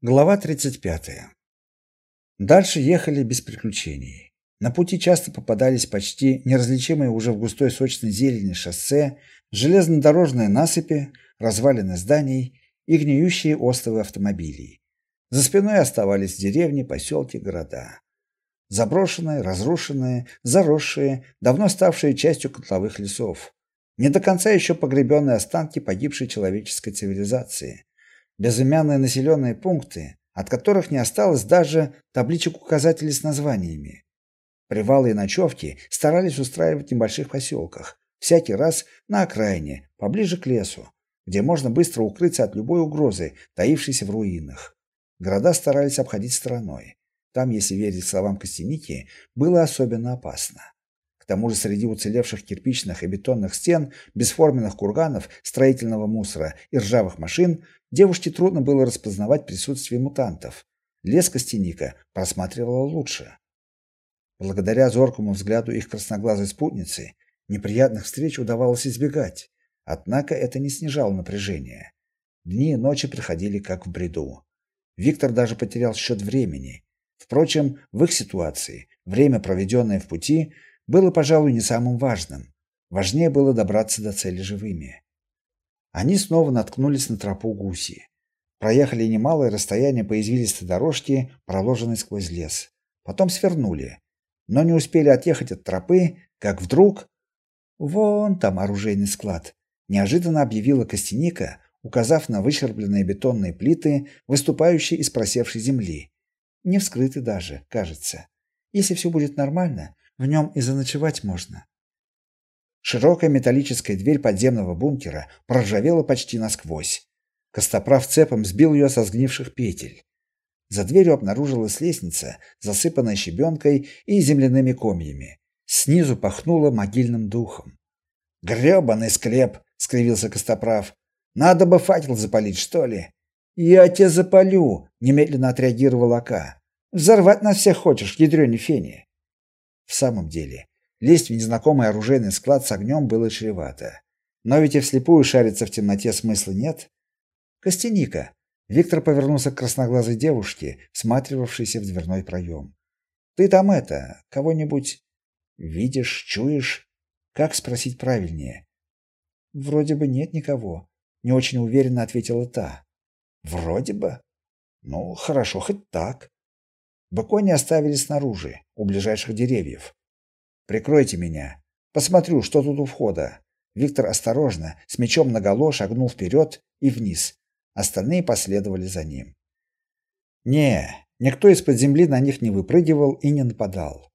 Глава 35. Дальше ехали без приключений. На пути часто попадались почти неразличимые уже в густой сочной зелени шоссе, железнодорожные насыпи, развалины зданий и гниющие остовы автомобилей. За спиной оставались деревни, поселки, города. Заброшенные, разрушенные, заросшие, давно ставшие частью котловых лесов. Не до конца еще погребенные останки погибшей человеческой цивилизации безымянные населенные пункты, от которых не осталось даже табличек указателей с названиями. Привалы и ночевки старались устраивать в небольших поселках, всякий раз на окраине, поближе к лесу, где можно быстро укрыться от любой угрозы, таившейся в руинах. Города старались обходить стороной. Там, если верить словам Костяники, было особенно опасно. К тому же среди уцелевших кирпичных и бетонных стен, бесформенных курганов, строительного мусора и ржавых машин Девушке трудно было распознавать присутствие мутантов. Лес Костяника просматривала лучше. Благодаря зоркому взгляду их красноглазой спутницы неприятных встреч удавалось избегать, однако это не снижало напряжение. Дни и ночи проходили как в бреду. Виктор даже потерял счет времени. Впрочем, в их ситуации время, проведенное в пути, было, пожалуй, не самым важным. Важнее было добраться до цели живыми. Они снова наткнулись на тропу гуси. Проехали немалое расстояние по извилистой дорожке, проложенной сквозь лес. Потом свернули, но не успели отъехать от тропы, как вдруг вон там оружейный склад, неожиданно объявила Костяника, указав на выщербленные бетонные плиты, выступающие из просевшей земли. Не вскрыты даже, кажется. Если все будет нормально, в нем и заночевать можно. Широкая металлическая дверь подземного бункера проржавела почти насквозь. Костоправ цепом сбил ее со сгнивших петель. За дверью обнаружилась лестница, засыпанная щебенкой и земляными комьями. Снизу пахнуло могильным духом. «Гребаный склеп!» — скривился Костоправ. «Надо бы факел запалить, что ли?» «Я тебя запалю!» — немедленно отреагировал Ака. «Взорвать нас всех хочешь, ядрёне фени!» В самом деле, Лезть в незнакомый оружейный склад с огнем было чревато. Но ведь и вслепую шариться в темноте смысла нет. Костяника. Виктор повернулся к красноглазой девушке, всматривавшейся в дверной проем. Ты там это, кого-нибудь видишь, чуешь? Как спросить правильнее? Вроде бы нет никого, не очень уверенно ответила та. Вроде бы. Ну, хорошо хоть так. Быкони оставили снаружи, у ближайших деревьев. Прикройте меня. Посмотрю, что тут у входа. Виктор осторожно, с мечом наголо, шагнул вперед и вниз. Остальные последовали за ним. Не, никто из-под земли на них не выпрыгивал и не нападал.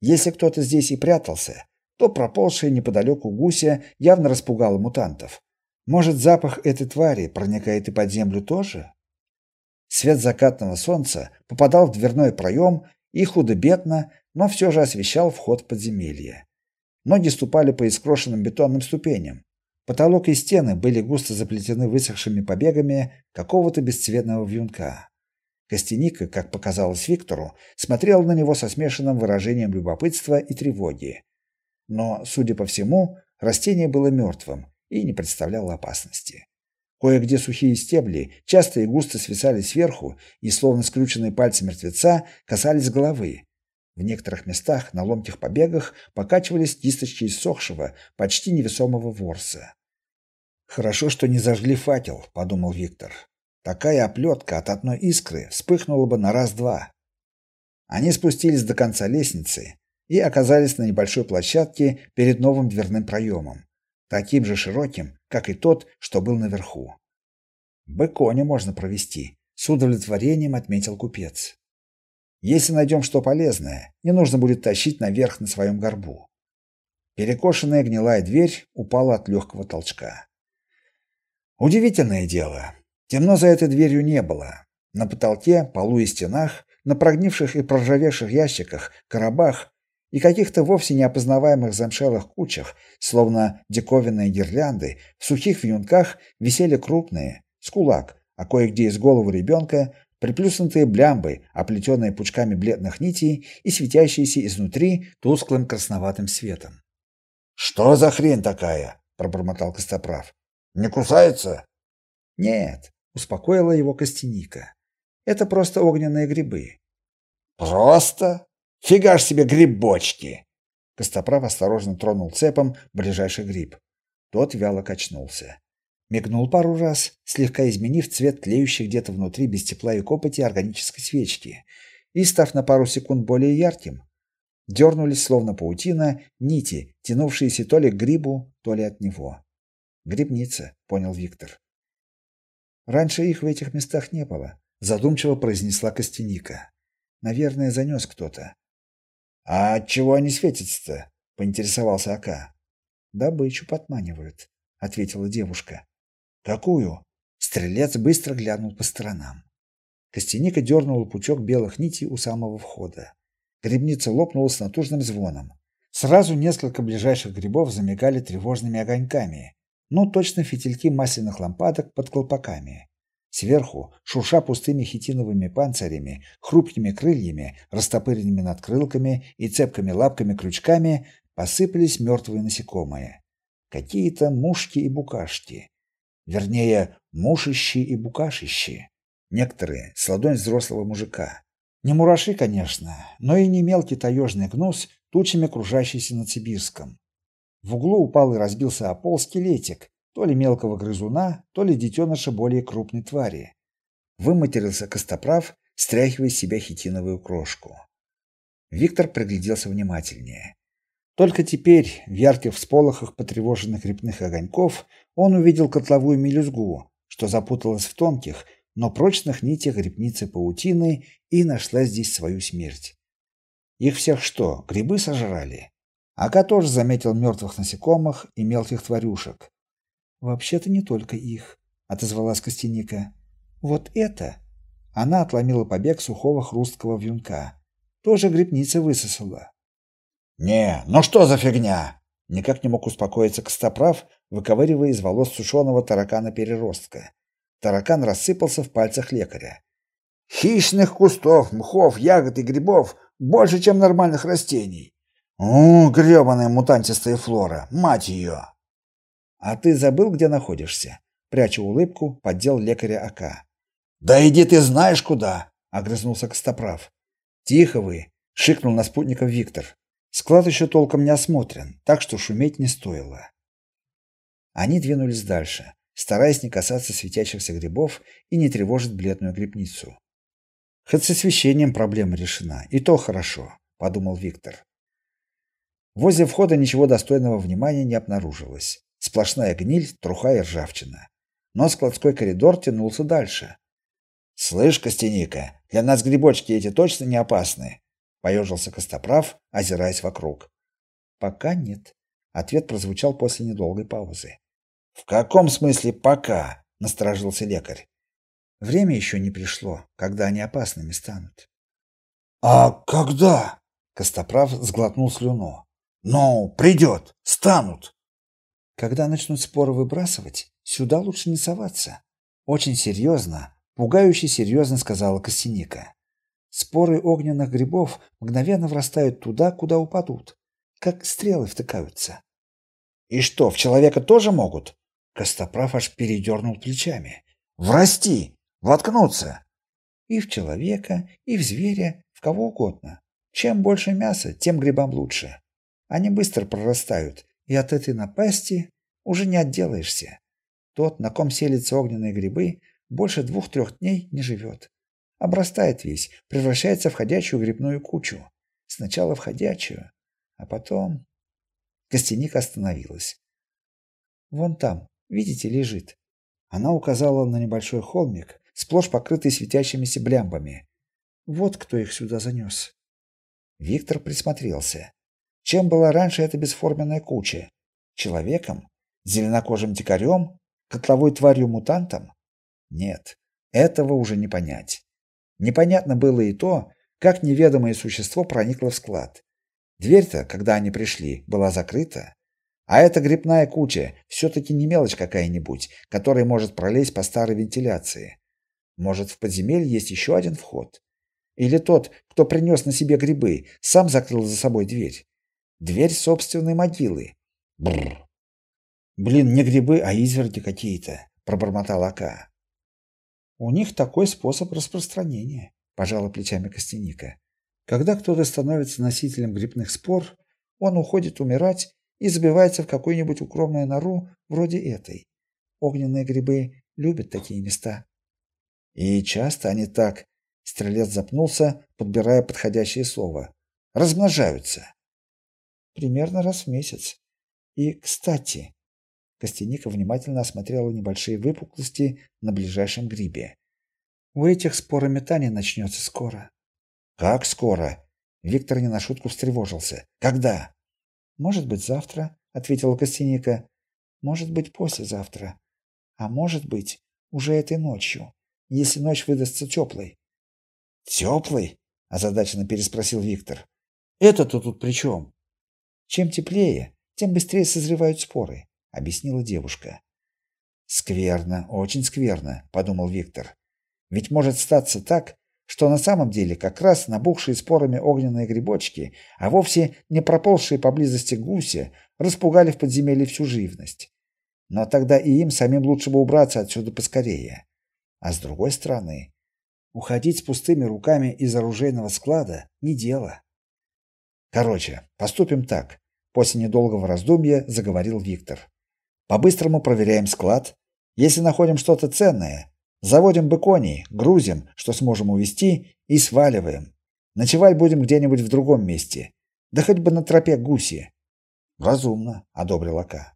Если кто-то здесь и прятался, то проползшая неподалеку гуся явно распугала мутантов. Может, запах этой твари проникает и под землю тоже? Свет закатного солнца попадал в дверной проем и худо-бедно но все же освещал вход в подземелье. Ноги ступали по искрошенным бетонным ступеням. Потолок и стены были густо заплетены высохшими побегами какого-то бесцветного вьюнка. Костяника, как показалось Виктору, смотрел на него со смешанным выражением любопытства и тревоги. Но, судя по всему, растение было мертвым и не представляло опасности. Кое-где сухие стебли часто и густо свисали сверху и, словно скрюченные пальцы мертвеца, касались головы, в некоторых местах на ломких побегах покачивались кисточки иссохшего, почти невесомого ворса. Хорошо, что не зажгли факел, подумал Виктор. Такая оплетка от одной искры вспыхнула бы на раз-два. Они спустились до конца лестницы и оказались на небольшой площадке перед новым дверным проемом, таким же широким, как и тот, что был наверху. Быконя можно провести, с удовлетворением отметил купец. Если найдем что полезное, не нужно будет тащить наверх на своем горбу. Перекошенная гнилая дверь упала от легкого толчка. Удивительное дело. Темно за этой дверью не было. На потолке, полу и стенах, на прогнивших и проржавевших ящиках, коробах и каких-то вовсе неопознаваемых замшелых кучах, словно диковинные гирлянды, в сухих вьюнках висели крупные, с кулак, а кое-где из головы ребенка приплюснутые блямбы, оплетенные пучками бледных нитей и светящиеся изнутри тусклым красноватым светом. Что за хрень такая? пробормотал Костоправ. Не кусается? Нет, успокоила его Костяника. Это просто огненные грибы. Просто? Фига ж себе грибочки. Костоправ осторожно тронул цепом ближайший гриб. Тот вяло качнулся. Мигнул пару раз, слегка изменив цвет тлеющей где-то внутри без тепла и копоти органической свечки, и став на пару секунд более ярким. Дернулись, словно паутина, нити, тянувшиеся то ли к грибу, то ли от него. Грибница, понял Виктор. Раньше их в этих местах не было, задумчиво произнесла Костяника. Наверное, занес кто-то. А от чего они светятся-то? поинтересовался Ака. Добычу подманивают, ответила девушка. Какую? Стрелец быстро глянул по сторонам. Костяника дернула пучок белых нитей у самого входа. Грибница лопнула с натужным звоном. Сразу несколько ближайших грибов замигали тревожными огоньками. Ну, точно фитильки масляных лампадок под колпаками. Сверху, шурша пустыми хитиновыми панцирями, хрупкими крыльями, растопыренными надкрылками и цепкими лапками-крючками, посыпались мертвые насекомые. Какие-то мушки и букашки. Вернее, мушищи и букашищи. Некоторые с ладонь взрослого мужика. Не мураши, конечно, но и не мелкий таежный гнус, тучами кружащийся над Сибирском. В углу упал и разбился о пол скелетик, то ли мелкого грызуна, то ли детеныша более крупной твари. Выматерился Костоправ, стряхивая с себя хитиновую крошку. Виктор пригляделся внимательнее. Только теперь, в ярких всполохах потревоженных репных огоньков, он увидел котловую мелюзгу, что запуталась в тонких, но прочных нитях грибницы паутины и нашла здесь свою смерть. Их всех что, грибы сожрали? Ака тоже заметил мертвых насекомых и мелких тварюшек. Вообще-то не только их, отозвалась Костяника. Вот это, она отломила побег сухого хрусткого вьюнка. Тоже грибница высосала. Не, ну что за фигня? Никак не мог успокоиться Костоправ, выковыривая из волос сушеного таракана-переростка. Таракан рассыпался в пальцах лекаря. Хищных кустов, мхов, ягод и грибов больше, чем нормальных растений. О, гребаная мутантистая флора, мать ее! А ты забыл, где находишься? Пряча улыбку, поддел лекаря Ака. Да иди ты знаешь куда, огрызнулся Костоправ. Тихо вы, шикнул на спутников Виктор. Склад еще толком не осмотрен, так что шуметь не стоило. Они двинулись дальше, стараясь не касаться светящихся грибов и не тревожить бледную грибницу. Хоть с освещением проблема решена, и то хорошо, подумал Виктор. Возле входа ничего достойного внимания не обнаружилось. Сплошная гниль, труха и ржавчина. Но складской коридор тянулся дальше. Слышь, Костяника, для нас грибочки эти точно не опасны, поежился Костоправ, озираясь вокруг. Пока нет, ответ прозвучал после недолгой паузы. В каком смысле пока? насторожился лекарь. Время еще не пришло, когда они опасными станут. А когда? Костоправ сглотнул слюну. Ну, придет, станут. Когда начнут споры выбрасывать, сюда лучше не соваться. Очень серьезно, пугающе серьезно сказала Костяника. Споры огненных грибов мгновенно врастают туда, куда упадут, как стрелы втыкаются. И что, в человека тоже могут? Костоправ аж передернул плечами. Врасти, воткнуться. И в человека, и в зверя, в кого угодно. Чем больше мяса, тем грибам лучше. Они быстро прорастают, и от этой напасти уже не отделаешься. Тот, на ком селятся огненные грибы, больше двух-трех дней не живет. Обрастает весь, превращается в ходячую грибную кучу. Сначала в ходячую, а потом... Костяника остановилась. Вон там, видите, лежит. Она указала на небольшой холмик, сплошь покрытый светящимися блямбами. Вот кто их сюда занес. Виктор присмотрелся. Чем была раньше эта бесформенная куча? Человеком? Зеленокожим дикарем? Котловой тварью-мутантом? Нет, этого уже не понять. Непонятно было и то, как неведомое существо проникло в склад. Дверь-то, когда они пришли, была закрыта. А эта грибная куча все-таки не мелочь какая-нибудь, которая может пролезть по старой вентиляции. Может, в подземелье есть еще один вход? Или тот, кто принес на себе грибы, сам закрыл за собой дверь? Дверь собственной могилы. Бррр. Блин, не грибы, а изверги какие-то, пробормотал Ака. У них такой способ распространения, пожала плечами Костяника. Когда кто-то становится носителем грибных спор, он уходит умирать и забивается в какую-нибудь укромную нору вроде этой. Огненные грибы любят такие места. И часто они так, стрелец запнулся, подбирая подходящее слово. Размножаются. Примерно раз в месяц. И, кстати, Костяника внимательно осмотрела небольшие выпуклости на ближайшем грибе. У этих спорометание начнется скоро. Как скоро? Виктор не на шутку встревожился. Когда? Может быть, завтра, ответила Костяника. Может быть, послезавтра. А может быть, уже этой ночью, если ночь выдастся теплой. «Теплой?» – озадаченно переспросил Виктор. «Это-то тут при чем?» «Чем теплее, тем быстрее созревают споры», – объяснила девушка. «Скверно, очень скверно», – подумал Виктор. «Ведь может статься так, что на самом деле как раз набухшие спорами огненные грибочки, а вовсе не проползшие поблизости гуси, распугали в подземелье всю живность. Но тогда и им самим лучше бы убраться отсюда поскорее. А с другой стороны, уходить с пустыми руками из оружейного склада не дело. Короче, поступим так. После недолгого раздумья заговорил Виктор. По-быстрому проверяем склад. Если находим что-то ценное, Заводим быконей, грузим, что сможем увезти, и сваливаем. Ночевать будем где-нибудь в другом месте. Да хоть бы на тропе гуси. Разумно, одобрил Ака.